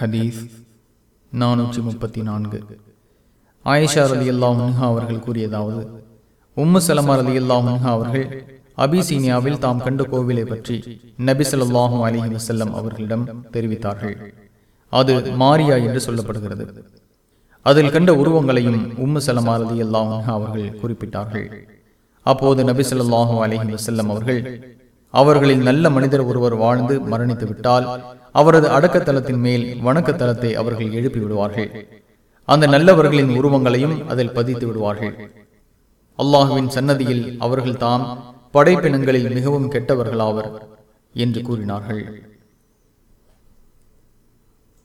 ஹதீஸ் நானூற்றி முப்பத்தி நான்கு. ஆயிஷா ரலி அல்லாஹா அவர்கள் கூறியதாவது உம்மு சலமா ரலி அல்லாஹா அவர்கள் அபிசீனியாவில் தாம் கண்ட கோவிலை பற்றி நபி சொல்லாஹும் அலி வசல்லம் அவர்களிடம் தெரிவித்தார்கள். அது மாரியா என்று சொல்லப்படுகிறது. அதில் கண்ட உருவங்களையும் உம்மு சலமா ரலி அல்லாஹா அவர்கள் குறிப்பிட்டார்கள். அப்போது நபி சொல்லாஹும் அலி வசல்லம் அவர்கள் அவர்களில் நல்ல மனிதர் ஒருவர் வாழ்ந்து மரணித்து விட்டால் அவரது அடக்கத்தலத்தின் மேல் வணக்கத்தலத்தை அவர்கள் எழுப்பி விடுவார்கள் அந்த நல்லவர்களின் உருவங்களையும் அதில் பதித்து விடுவார்கள். அல்லாஹுவின் சன்னதியில் அவர்கள் தாம் படைப்பினங்களில் மிகவும் கெட்டவர்களாவர் என்று கூறினார்கள்.